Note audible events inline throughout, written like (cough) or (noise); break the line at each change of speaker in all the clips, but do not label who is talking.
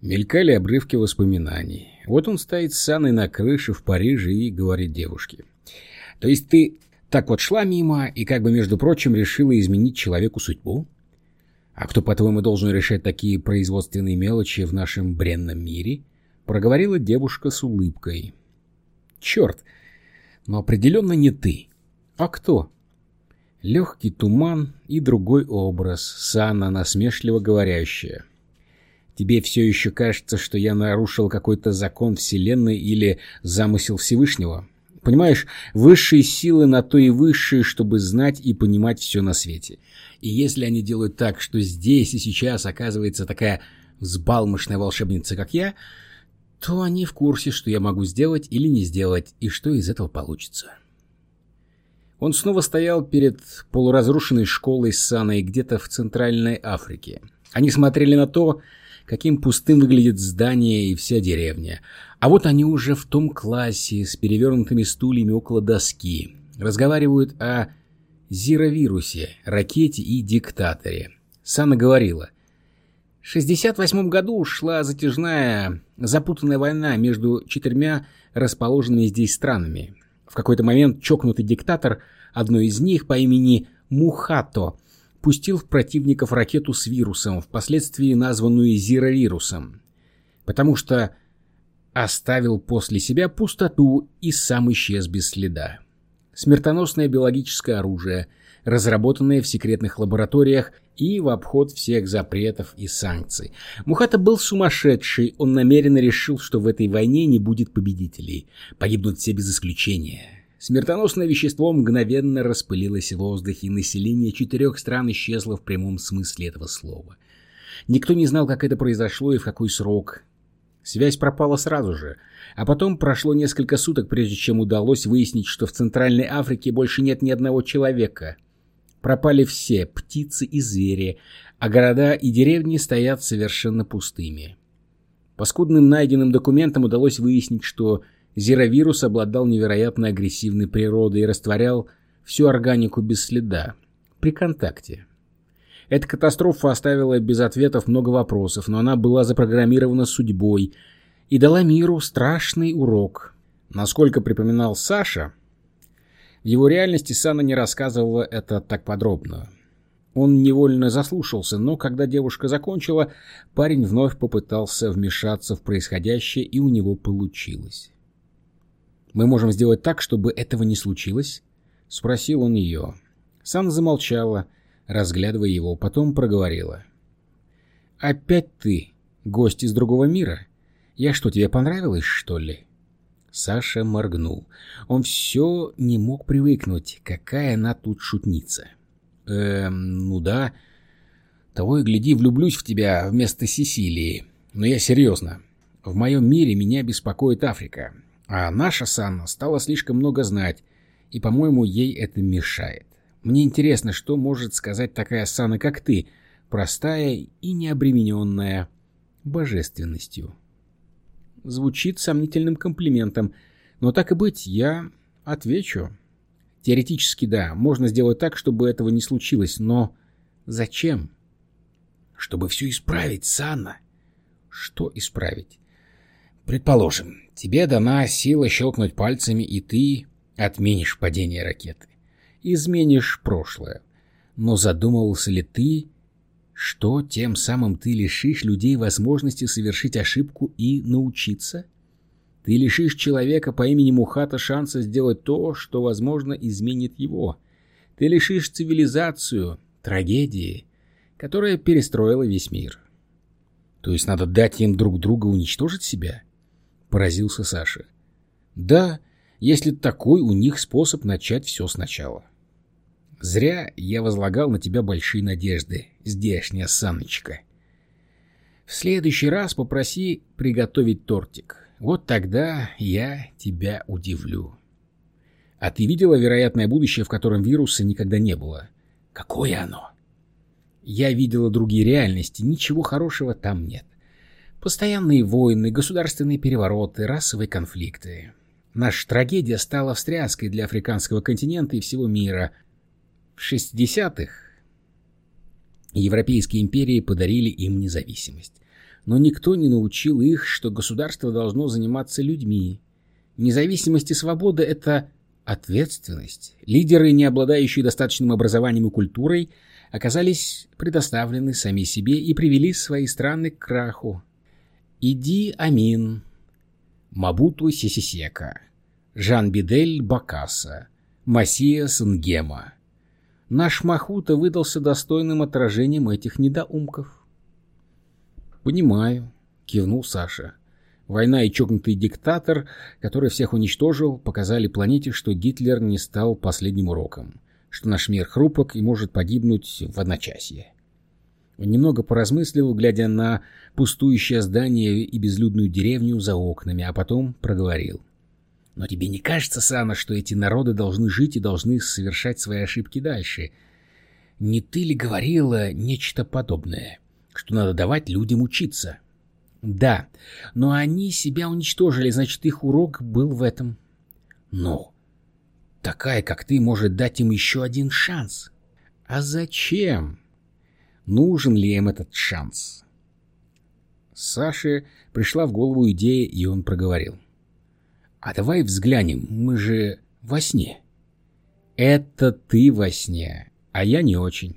Мелькали обрывки воспоминаний. Вот он стоит с Анной на крыше в Париже и говорит девушке. То есть ты так вот шла мимо и как бы, между прочим, решила изменить человеку судьбу? А кто, по-твоему, должен решать такие производственные мелочи в нашем бренном мире? Проговорила девушка с улыбкой. Черт, но определенно не ты. А кто? Легкий туман и другой образ, Санна насмешливо говорящая. Тебе все еще кажется, что я нарушил какой-то закон Вселенной или замысел Всевышнего? Понимаешь, высшие силы на то и высшие, чтобы знать и понимать все на свете. И если они делают так, что здесь и сейчас оказывается такая взбалмошная волшебница, как я, то они в курсе, что я могу сделать или не сделать, и что из этого получится. Он снова стоял перед полуразрушенной школой Саной где-то в Центральной Африке. Они смотрели на то, каким пустым выглядит здание и вся деревня. А вот они уже в том классе с перевернутыми стульями около доски. Разговаривают о зировирусе, ракете и диктаторе. Сана говорила. В 68 году шла затяжная, запутанная война между четырьмя расположенными здесь странами. В какой-то момент чокнутый диктатор одной из них по имени Мухато пустил в противников ракету с вирусом, впоследствии названную зировирусом, потому что оставил после себя пустоту и сам исчез без следа. Смертоносное биологическое оружие, разработанное в секретных лабораториях и в обход всех запретов и санкций. Мухата был сумасшедший, он намеренно решил, что в этой войне не будет победителей, погибнут все без исключения. Смертоносное вещество мгновенно распылилось в воздухе, и население четырех стран исчезло в прямом смысле этого слова. Никто не знал, как это произошло и в какой срок. Связь пропала сразу же, а потом прошло несколько суток, прежде чем удалось выяснить, что в Центральной Африке больше нет ни одного человека. Пропали все птицы и звери, а города и деревни стоят совершенно пустыми. По скудным найденным документам удалось выяснить, что Зировирус обладал невероятно агрессивной природой и растворял всю органику без следа, при контакте. Эта катастрофа оставила без ответов много вопросов, но она была запрограммирована судьбой и дала миру страшный урок. Насколько припоминал Саша, в его реальности Сана не рассказывала это так подробно. Он невольно заслушался, но когда девушка закончила, парень вновь попытался вмешаться в происходящее, и у него получилось. Мы можем сделать так, чтобы этого не случилось?» — спросил он ее. Сан замолчала, разглядывая его, потом проговорила. «Опять ты, гость из другого мира? Я что, тебе понравилось, что ли?» Саша моргнул. Он все не мог привыкнуть, какая она тут шутница. «Эм, ну да. Того и гляди, влюблюсь в тебя вместо Сесилии. Но я серьезно. В моем мире меня беспокоит Африка. А наша Санна стала слишком много знать, и, по-моему, ей это мешает. Мне интересно, что может сказать такая Санна, как ты, простая и необремененная божественностью. Звучит сомнительным комплиментом, но так и быть, я отвечу. Теоретически, да, можно сделать так, чтобы этого не случилось, но зачем? Чтобы все исправить, Санна. Что исправить? Предположим, тебе дана сила щелкнуть пальцами, и ты отменишь падение ракеты. Изменишь прошлое. Но задумывался ли ты, что тем самым ты лишишь людей возможности совершить ошибку и научиться? Ты лишишь человека по имени Мухата шанса сделать то, что, возможно, изменит его. Ты лишишь цивилизацию трагедии, которая перестроила весь мир. То есть надо дать им друг друга уничтожить себя? —— поразился Саша. «Да, если такой у них способ начать все сначала». «Зря я возлагал на тебя большие надежды, здешняя Санночка. В следующий раз попроси приготовить тортик. Вот тогда я тебя удивлю». «А ты видела вероятное будущее, в котором вируса никогда не было?» «Какое оно?» «Я видела другие реальности, ничего хорошего там нет. Постоянные войны, государственные перевороты, расовые конфликты. Наша трагедия стала встряской для африканского континента и всего мира. В 60-х европейские империи подарили им независимость. но никто не научил их, что государство должно заниматься людьми. Независимость и свобода — это ответственность. Лидеры, не обладающие достаточным образованием и культурой, оказались предоставлены сами себе и привели свои страны к краху. Иди Амин, Мабуту Сисисека, Жан-Бидель Бакаса, Масия Сангема. Наш Махута выдался достойным отражением этих недоумков. «Понимаю», — кивнул Саша. Война и чокнутый диктатор, который всех уничтожил, показали планете, что Гитлер не стал последним уроком, что наш мир хрупок и может погибнуть в одночасье. Немного поразмыслил, глядя на пустующее здание и безлюдную деревню за окнами, а потом проговорил. «Но тебе не кажется, Сана, что эти народы должны жить и должны совершать свои ошибки дальше? Не ты ли говорила нечто подобное, что надо давать людям учиться?» «Да, но они себя уничтожили, значит, их урок был в этом». «Но такая, как ты, может дать им еще один шанс». «А зачем?» Нужен ли им этот шанс. Саше пришла в голову идея, и он проговорил. «А давай взглянем, мы же во сне». «Это ты во сне, а я не очень».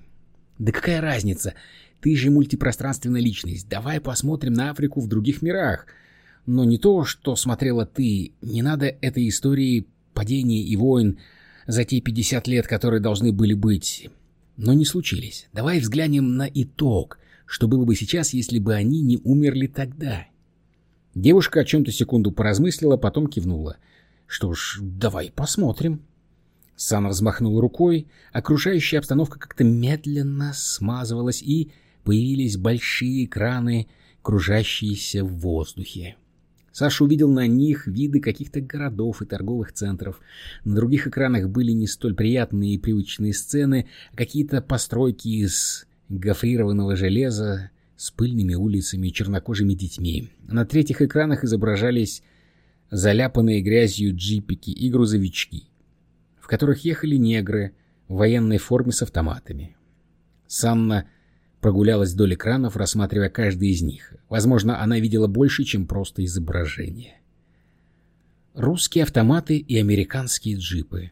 «Да какая разница? Ты же мультипространственная личность. Давай посмотрим на Африку в других мирах. Но не то, что смотрела ты. Не надо этой истории падений и войн за те 50 лет, которые должны были быть но не случились. Давай взглянем на итог, что было бы сейчас, если бы они не умерли тогда. Девушка о чем-то секунду поразмыслила, потом кивнула. Что ж, давай посмотрим. Сана взмахнул рукой, окружающая обстановка как-то медленно смазывалась, и появились большие экраны, кружащиеся в воздухе. Саша увидел на них виды каких-то городов и торговых центров. На других экранах были не столь приятные и привычные сцены, а какие-то постройки из гофрированного железа с пыльными улицами и чернокожими детьми. На третьих экранах изображались заляпанные грязью джипики и грузовички, в которых ехали негры в военной форме с автоматами. Санна прогулялась вдоль экранов, рассматривая каждый из них. Возможно, она видела больше, чем просто изображение. Русские автоматы и американские джипы.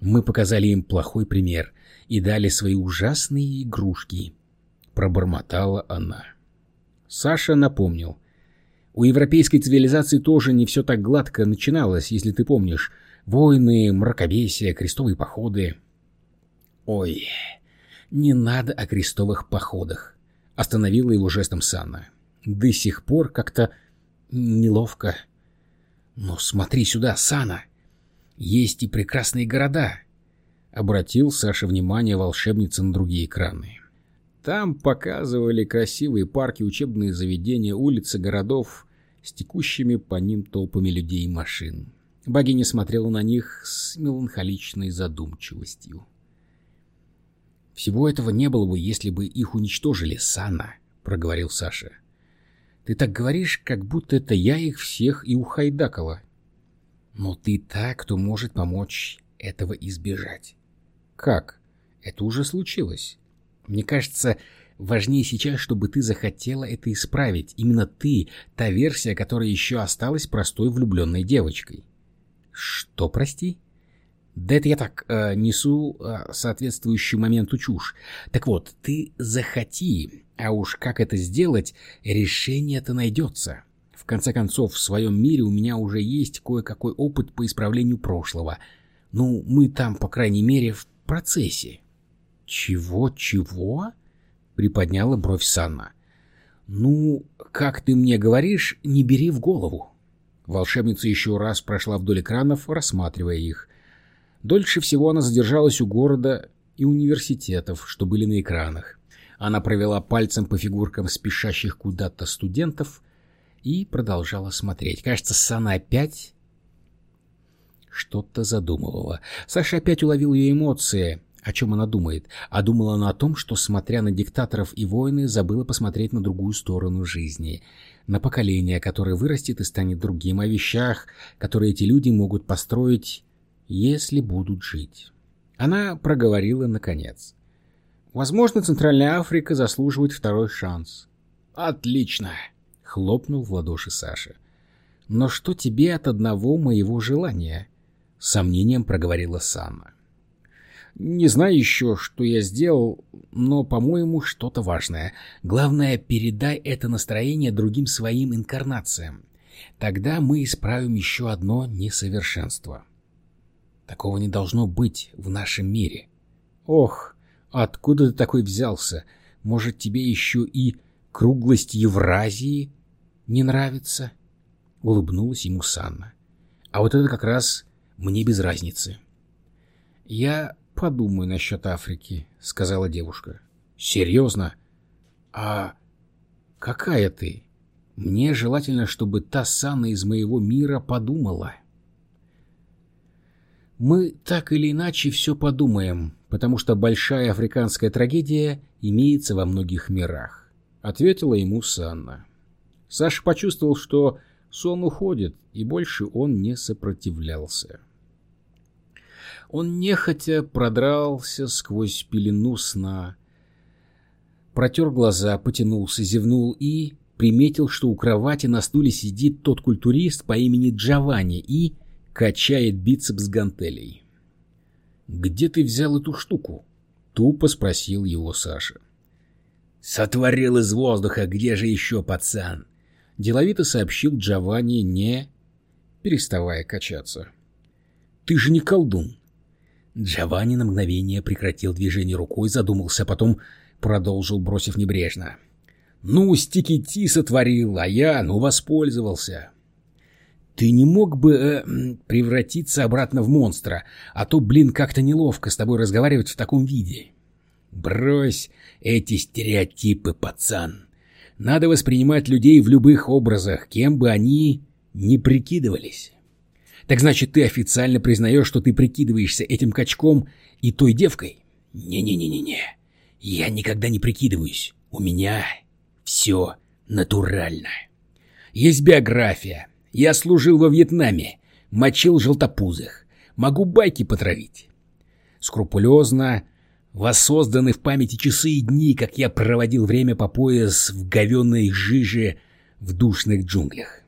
Мы показали им плохой пример и дали свои ужасные игрушки. Пробормотала она. Саша напомнил. У европейской цивилизации тоже не все так гладко начиналось, если ты помнишь. Войны, мракобесие, крестовые походы. Ой, «Не надо о крестовых походах», — остановила его жестом Санна. «До сих пор как-то неловко». «Но смотри сюда, Сана! Есть и прекрасные города!» Обратил Саша внимание волшебницы на другие экраны. Там показывали красивые парки, учебные заведения, улицы городов с текущими по ним толпами людей и машин. Богиня смотрела на них с меланхоличной задумчивостью. Всего этого не было бы, если бы их уничтожили, Сана, — проговорил Саша. Ты так говоришь, как будто это я их всех и ухайдакала. Но ты та, кто может помочь этого избежать. Как? Это уже случилось. Мне кажется, важнее сейчас, чтобы ты захотела это исправить. Именно ты, та версия, которая еще осталась простой влюбленной девочкой. Что, прости? — да это я так э, несу э, соответствующий моменту чушь. Так вот, ты захоти, а уж как это сделать, решение-то найдется. В конце концов, в своем мире у меня уже есть кое-какой опыт по исправлению прошлого. Ну, мы там, по крайней мере, в процессе. Чего-чего? Приподняла бровь Санна. Ну, как ты мне говоришь, не бери в голову. Волшебница еще раз прошла вдоль экранов, рассматривая их. Дольше всего она задержалась у города и университетов, что были на экранах. Она провела пальцем по фигуркам спешащих куда-то студентов и продолжала смотреть. Кажется, Сана опять что-то задумывала. Саша опять уловил ее эмоции. О чем она думает? А думала она о том, что, смотря на диктаторов и войны, забыла посмотреть на другую сторону жизни. На поколение, которое вырастет и станет другим. О вещах, которые эти люди могут построить если будут жить. Она проговорила наконец. Возможно, Центральная Африка заслуживает второй шанс. Отлично, хлопнул в ладоши Саша. «Но что тебе от одного моего желания?» — сомнением проговорила Санна. «Не знаю еще, что я сделал, но, по-моему, что-то важное. Главное, передай это настроение другим своим инкарнациям. Тогда мы исправим еще одно несовершенство. Такого не должно быть в нашем мире. Ох, откуда ты такой взялся? Может, тебе еще и круглость Евразии не нравится? Улыбнулась ему Санна. А вот это как раз мне без разницы. Я подумаю насчет Африки, сказала девушка. Серьезно? А какая ты? Мне желательно, чтобы та Санна из моего мира подумала. Мы так или иначе все подумаем, потому что большая африканская трагедия имеется во многих мирах, — ответила ему Санна. Саша почувствовал, что сон уходит, и больше он не сопротивлялся. Он нехотя продрался сквозь пелену сна, протер глаза, потянулся, зевнул и приметил, что у кровати на стуле сидит тот культурист по имени Джованни и качает бицепс гантелей. «Где ты взял эту штуку?» — тупо спросил его Саша.
«Сотворил из воздуха, где же еще пацан?»
— деловито сообщил Джованни, не переставая качаться. «Ты же не колдун!»
Джованни на мгновение прекратил движение рукой, задумался, а потом продолжил, бросив небрежно. — ну, стикити сотворил, а я, ну, воспользовался. Ты не мог бы э, превратиться обратно в монстра, а то, блин, как-то неловко с тобой разговаривать в таком виде. Брось эти стереотипы, пацан. Надо воспринимать людей в любых образах, кем бы они ни прикидывались. Так значит, ты официально признаешь, что ты прикидываешься этим качком и той девкой? Не-не-не-не-не. Я никогда не прикидываюсь. У меня все натурально. Есть биография. Я служил во Вьетнаме, мочил желтопузых. Могу байки потравить. Скрупулезно воссозданы в памяти часы и дни, как я проводил время по пояс в говенной жиже в душных джунглях.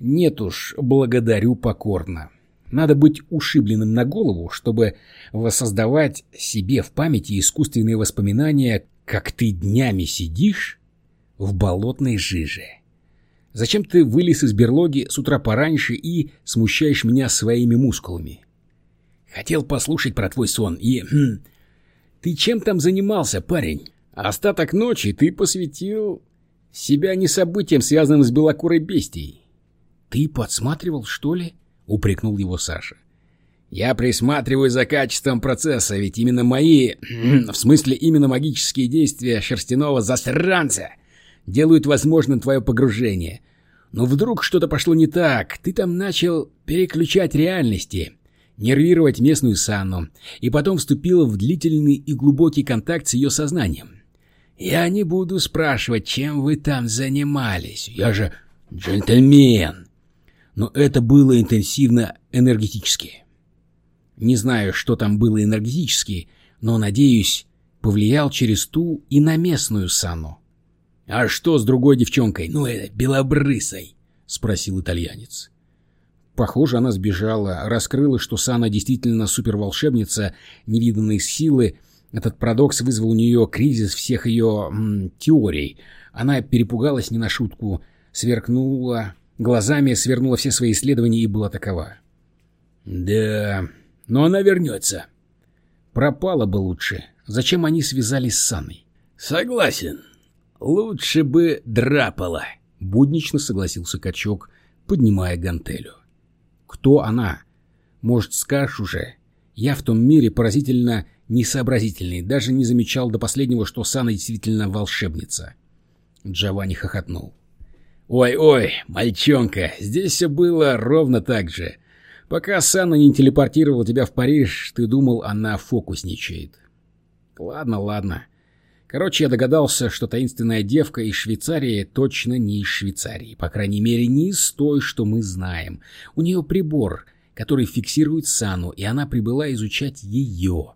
Нет уж, благодарю покорно. Надо быть ушибленным на голову, чтобы воссоздавать себе в памяти искусственные воспоминания как ты днями сидишь в болотной жиже. Зачем ты вылез из берлоги с утра пораньше и смущаешь меня своими мускулами? Хотел послушать про твой сон и... Хм, ты чем там занимался, парень? Остаток ночи ты посвятил себя не событиям, связанным с белокурой бестией. Ты подсматривал, что ли? — упрекнул его Саша. Я присматриваю за качеством процесса, ведь именно мои, (clears throat) в смысле именно магические действия шерстяного засранца делают возможным твое погружение. Но вдруг что-то пошло не так, ты там начал переключать реальности, нервировать местную Санну, и потом вступил в длительный и глубокий контакт с ее сознанием. Я не буду спрашивать, чем вы там занимались, я же джентльмен. Но это было интенсивно энергетически. Не знаю, что там было энергетически, но, надеюсь, повлиял через ту и на местную Сану. — А что с другой девчонкой? Ну, это, белобрысой? — спросил итальянец. Похоже, она сбежала, раскрыла, что Сана действительно суперволшебница невиданной силы. Этот парадокс вызвал у нее кризис всех ее м, теорий. Она перепугалась не на шутку, сверкнула глазами, свернула все свои исследования и была такова. «Да, но она вернется. Пропала бы лучше. Зачем они связались с Санной? Согласен. Лучше бы драпала.
Буднично согласился качок, поднимая гантелю. Кто она? Может, скажешь уже? Я в том мире поразительно несообразительный, даже не замечал до последнего, что Сана действительно волшебница. Джованни хохотнул. «Ой-ой, мальчонка, здесь все было ровно так же. Пока Санна не телепортировал тебя в Париж, ты думал, она фокусничает. Ладно, ладно. Короче, я догадался, что таинственная девка из Швейцарии точно не из Швейцарии. По крайней мере, не из той, что мы знаем. У нее прибор, который фиксирует Сану, и она прибыла изучать ее.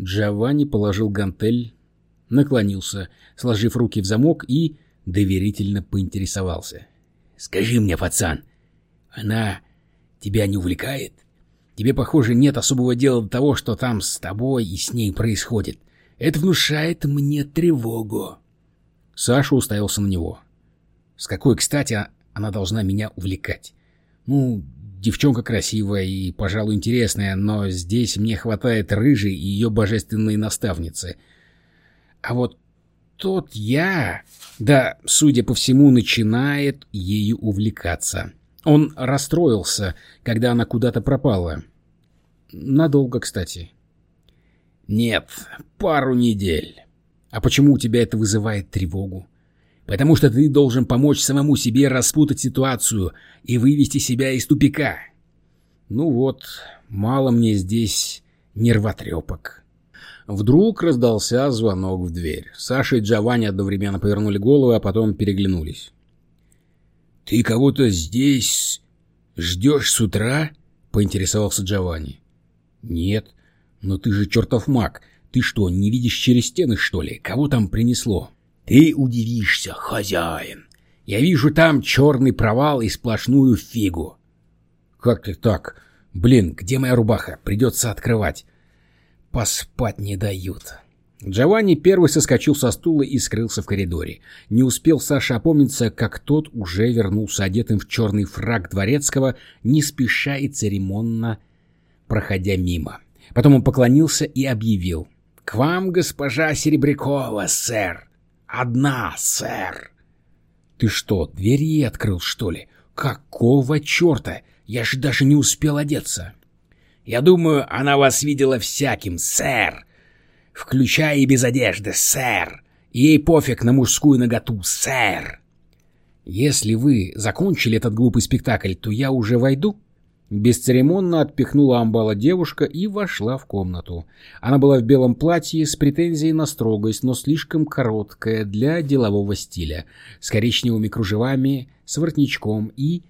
Джованни положил гантель, наклонился, сложив руки в замок и
доверительно поинтересовался. «Скажи мне, пацан, она тебя не увлекает? Тебе, похоже, нет особого дела до того, что там с тобой и с ней происходит. Это внушает мне тревогу».
Саша уставился на него. «С какой, кстати, она должна меня увлекать? Ну, девчонка красивая и, пожалуй, интересная, но здесь мне хватает рыжей и ее божественной наставницы. А вот тот я, да, судя по всему, начинает ею увлекаться. Он расстроился, когда она куда-то пропала. Надолго, кстати.
Нет, пару недель.
А почему у тебя это вызывает тревогу?
Потому что ты должен помочь самому себе распутать ситуацию и вывести себя из тупика.
Ну вот, мало мне здесь нервотрепок. Вдруг раздался звонок в дверь. Саша и Джованни одновременно повернули головы, а потом переглянулись.
— Ты кого-то здесь ждешь с утра? — поинтересовался Джованни.
— Нет. Но ты же чертов маг. Ты что, не видишь через стены, что ли? Кого там принесло?
— Ты удивишься, хозяин.
Я вижу там черный провал и сплошную фигу. — Как ты так? Блин, где моя рубаха? Придется открывать. Поспать не дают. Джованни первый соскочил со стула и скрылся в коридоре. Не успел Саша опомниться, как тот уже вернулся одетым в черный фраг дворецкого, не спеша и церемонно проходя мимо. Потом он поклонился и объявил. — К вам, госпожа Серебрякова, сэр. Одна, сэр. — Ты что, дверь ей открыл, что ли? Какого черта? Я же даже не успел одеться. — я думаю, она вас видела всяким, сэр. Включая и без одежды, сэр. Ей пофиг на мужскую наготу, сэр. Если вы закончили этот глупый спектакль, то я уже войду?» Бесцеремонно отпихнула амбала девушка и вошла в комнату. Она была в белом платье с претензией на строгость, но слишком короткое для делового стиля, с коричневыми кружевами, с воротничком и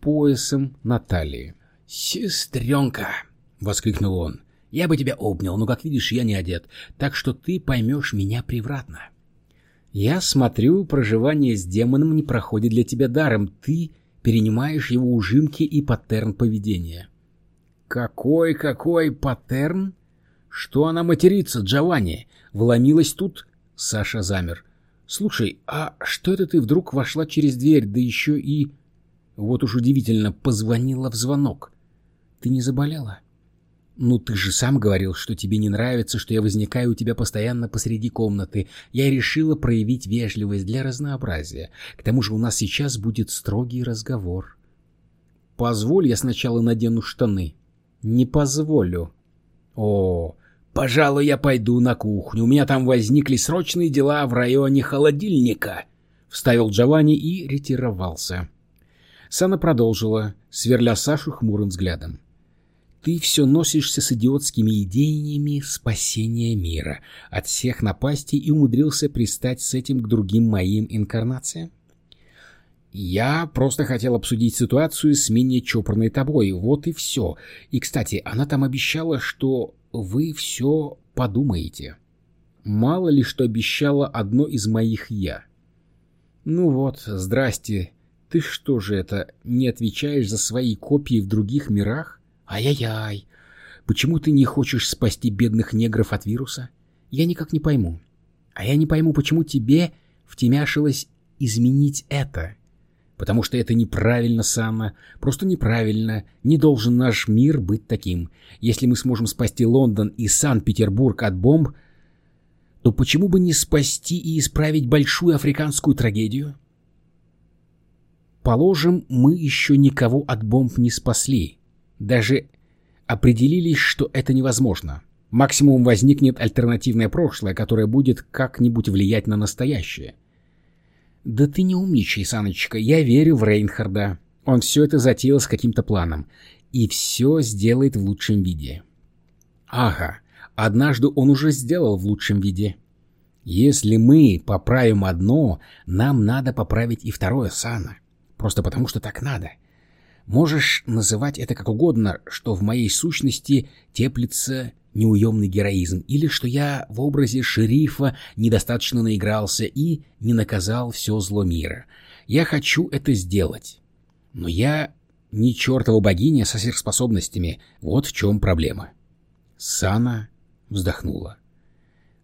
поясом на талии.
«Сестренка!» — воскликнул он. «Я бы тебя обнял, но, как видишь, я не одет, так что ты поймешь меня превратно».
«Я смотрю, проживание с демоном не проходит для тебя даром. Ты перенимаешь его ужимки и паттерн поведения». «Какой-какой паттерн? Что она матерится, Джованни? Вломилась тут?» Саша замер. «Слушай, а что это ты вдруг вошла через дверь, да еще и...» Вот уж удивительно, позвонила в звонок. Ты не заболела? Ну, ты же сам говорил, что тебе не нравится, что я возникаю у тебя постоянно посреди комнаты. Я решила проявить вежливость для разнообразия. К тому же у нас сейчас будет строгий разговор. Позволь, я сначала надену штаны. Не позволю. О, пожалуй, я пойду на кухню. У меня там возникли срочные дела в районе холодильника. Вставил Джованни и ретировался. Сана продолжила, сверля Сашу хмурым взглядом. Ты все носишься с идиотскими идеями спасения мира от всех напастей и умудрился пристать с этим к другим моим инкарнациям? Я просто хотел обсудить ситуацию с менее чопорной тобой, вот и все. И, кстати, она там обещала, что вы все подумаете. Мало ли что обещала одно из моих «я». Ну вот, здрасте. Ты что же это, не отвечаешь за свои копии в других мирах? Ай-яй-яй. Почему ты не хочешь спасти бедных негров от вируса? Я никак не пойму. А я не пойму, почему тебе втемяшилось изменить это. Потому что это неправильно, Санна. Просто неправильно. Не должен наш мир быть таким. Если мы сможем спасти Лондон и Санкт-Петербург от бомб, то почему бы не спасти и исправить большую африканскую трагедию? Положим, мы еще никого от бомб не спасли. Даже определились, что это невозможно. Максимум возникнет альтернативное прошлое, которое будет как-нибудь влиять на настоящее. Да ты не умничай, Саночка, я верю в Рейнхарда. Он все это затеял с каким-то планом. И все сделает в лучшем виде. Ага, однажды он уже сделал в лучшем виде. Если мы поправим одно, нам надо поправить и второе, Сана. Просто потому, что так надо. Можешь называть это как угодно, что в моей сущности теплится неуемный героизм, или что я в образе шерифа недостаточно наигрался и не наказал все зло мира. Я хочу это сделать. Но я не чертова богиня со сверхспособностями. Вот в чем проблема. Сана вздохнула.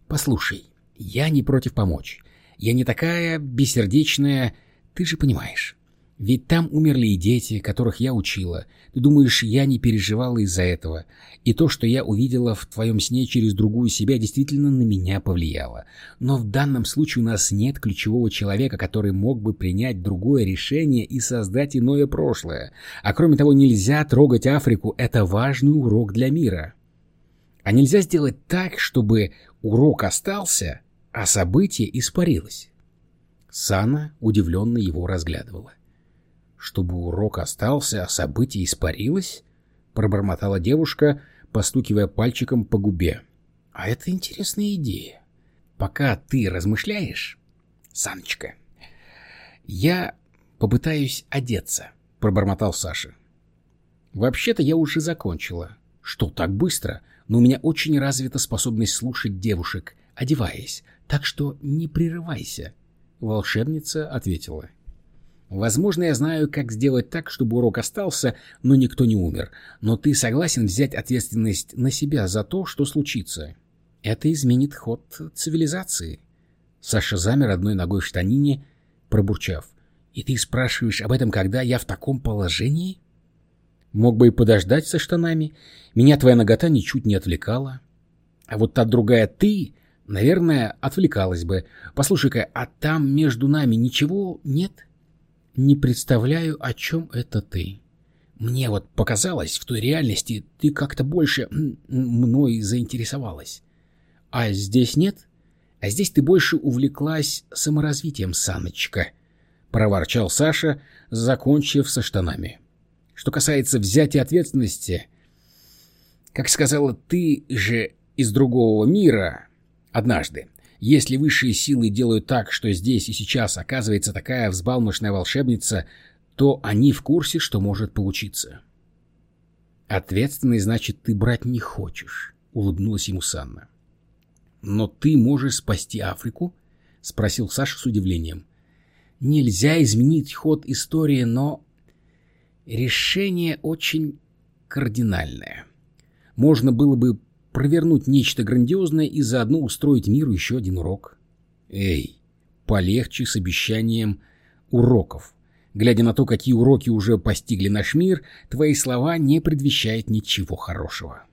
«Послушай, я не против помочь. Я не такая бессердечная, ты же понимаешь. Ведь там умерли и дети, которых я учила. Ты думаешь, я не переживала из-за этого? И то, что я увидела в твоем сне через другую себя, действительно на меня повлияло. Но в данном случае у нас нет ключевого человека, который мог бы принять другое решение и создать иное прошлое. А кроме того, нельзя трогать Африку. Это важный урок для мира. А нельзя сделать так, чтобы урок остался, а событие испарилось. Сана удивленно его разглядывала. Чтобы урок остался, а событие испарилось? Пробормотала девушка, постукивая пальчиком по губе. А это интересная идея. Пока ты размышляешь, Саночка, я попытаюсь одеться, пробормотал Саша. Вообще-то я уже закончила. Что, так быстро? Но у меня очень развита способность слушать девушек, одеваясь, так что не прерывайся. Волшебница ответила. Возможно, я знаю, как сделать так, чтобы урок остался, но никто не умер. Но ты согласен взять ответственность на себя за то, что случится? Это изменит ход цивилизации. Саша замер одной ногой в штанине, пробурчав. И ты спрашиваешь об этом, когда я в таком положении? Мог бы и подождать со штанами. Меня твоя нагота ничуть не отвлекала. А вот та другая ты, наверное, отвлекалась бы. Послушай-ка, а там между нами ничего нет? — не представляю, о чем это ты. Мне вот показалось, в той реальности ты как-то больше мной заинтересовалась. А здесь нет? А здесь ты больше увлеклась саморазвитием, Саночка, — проворчал Саша, закончив со штанами. Что касается взятия ответственности, как сказала ты же из другого мира однажды, если высшие силы делают так, что здесь и сейчас оказывается такая взбалмошная волшебница, то они в курсе, что может получиться. «Ответственный, значит, ты брать не хочешь», — улыбнулась ему Санна. «Но ты можешь спасти Африку?» — спросил Саша с удивлением. «Нельзя изменить ход истории, но...» «Решение очень кардинальное. Можно было бы провернуть нечто грандиозное и заодно устроить миру еще один урок. Эй, полегче с обещанием уроков. Глядя на то, какие уроки уже постигли наш мир, твои слова не предвещают ничего хорошего.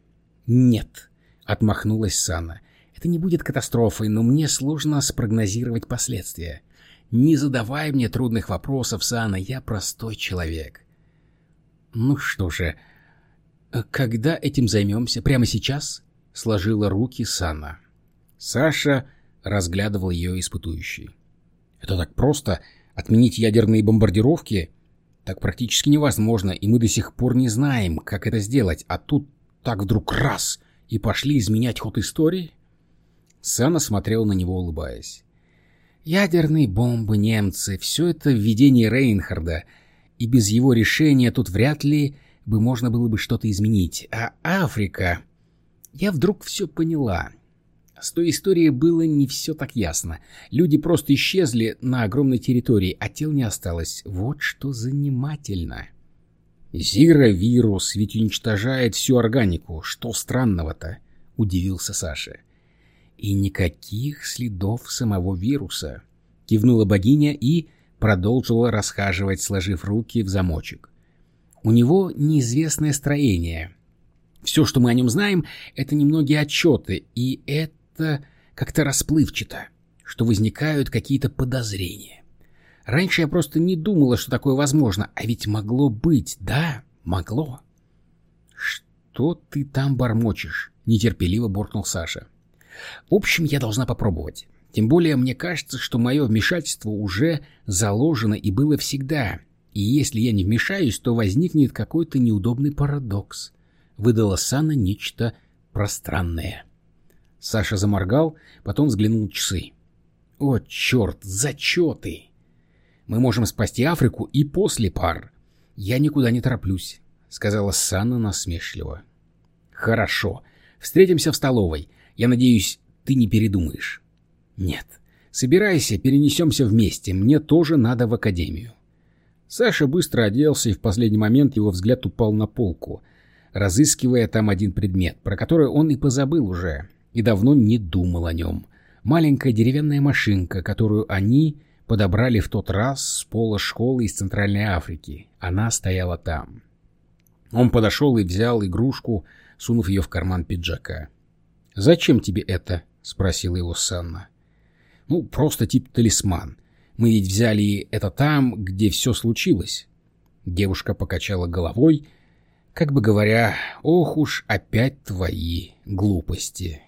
Нет, отмахнулась Сана. Это не будет катастрофой, но мне сложно спрогнозировать последствия. Не задавай мне трудных вопросов, Сана, я простой человек. Ну что же, когда этим займемся? Прямо сейчас? Сложила руки Сана. Саша разглядывал ее испытующий. «Это так просто? Отменить ядерные бомбардировки? Так практически невозможно, и мы до сих пор не знаем, как это сделать, а тут так вдруг раз и пошли изменять ход истории?» Сана смотрел на него, улыбаясь. «Ядерные бомбы, немцы — все это введение Рейнхарда, и без его решения тут вряд ли бы можно было бы что-то изменить. А Африка...» Я вдруг все поняла. С той историей было не все так ясно. Люди просто исчезли на огромной территории, а тел не осталось. Вот что занимательно. Зира-вирус ведь уничтожает всю органику. Что странного-то? Удивился Саша. И никаких следов самого вируса. Кивнула богиня и продолжила расхаживать, сложив руки в замочек. У него неизвестное строение, все, что мы о нем знаем, это немногие отчеты, и это как-то расплывчато, что возникают какие-то подозрения. Раньше я просто не думала, что такое возможно, а ведь могло быть, да, могло. «Что ты там бормочешь?» — нетерпеливо буркнул Саша. «В общем, я должна попробовать. Тем более мне кажется, что мое вмешательство уже заложено и было всегда, и если я не вмешаюсь, то возникнет какой-то неудобный парадокс выдала Сана нечто пространное. Саша заморгал, потом взглянул на часы. «О, черт, зачеты! Мы можем спасти Африку и после пар. «Я никуда не тороплюсь», — сказала Санна насмешливо. «Хорошо. Встретимся в столовой. Я надеюсь, ты не передумаешь». «Нет. Собирайся, перенесемся вместе. Мне тоже надо в академию». Саша быстро оделся, и в последний момент его взгляд упал на полку, разыскивая там один предмет, про который он и позабыл уже, и давно не думал о нем. Маленькая деревянная машинка, которую они подобрали в тот раз с пола школы из Центральной Африки. Она стояла там. Он подошел и взял игрушку, сунув ее в карман пиджака. «Зачем тебе это?» — спросила его Санна. «Ну, просто тип талисман. Мы ведь взяли это там, где все случилось». Девушка покачала головой, как бы говоря, «Ох уж опять твои глупости».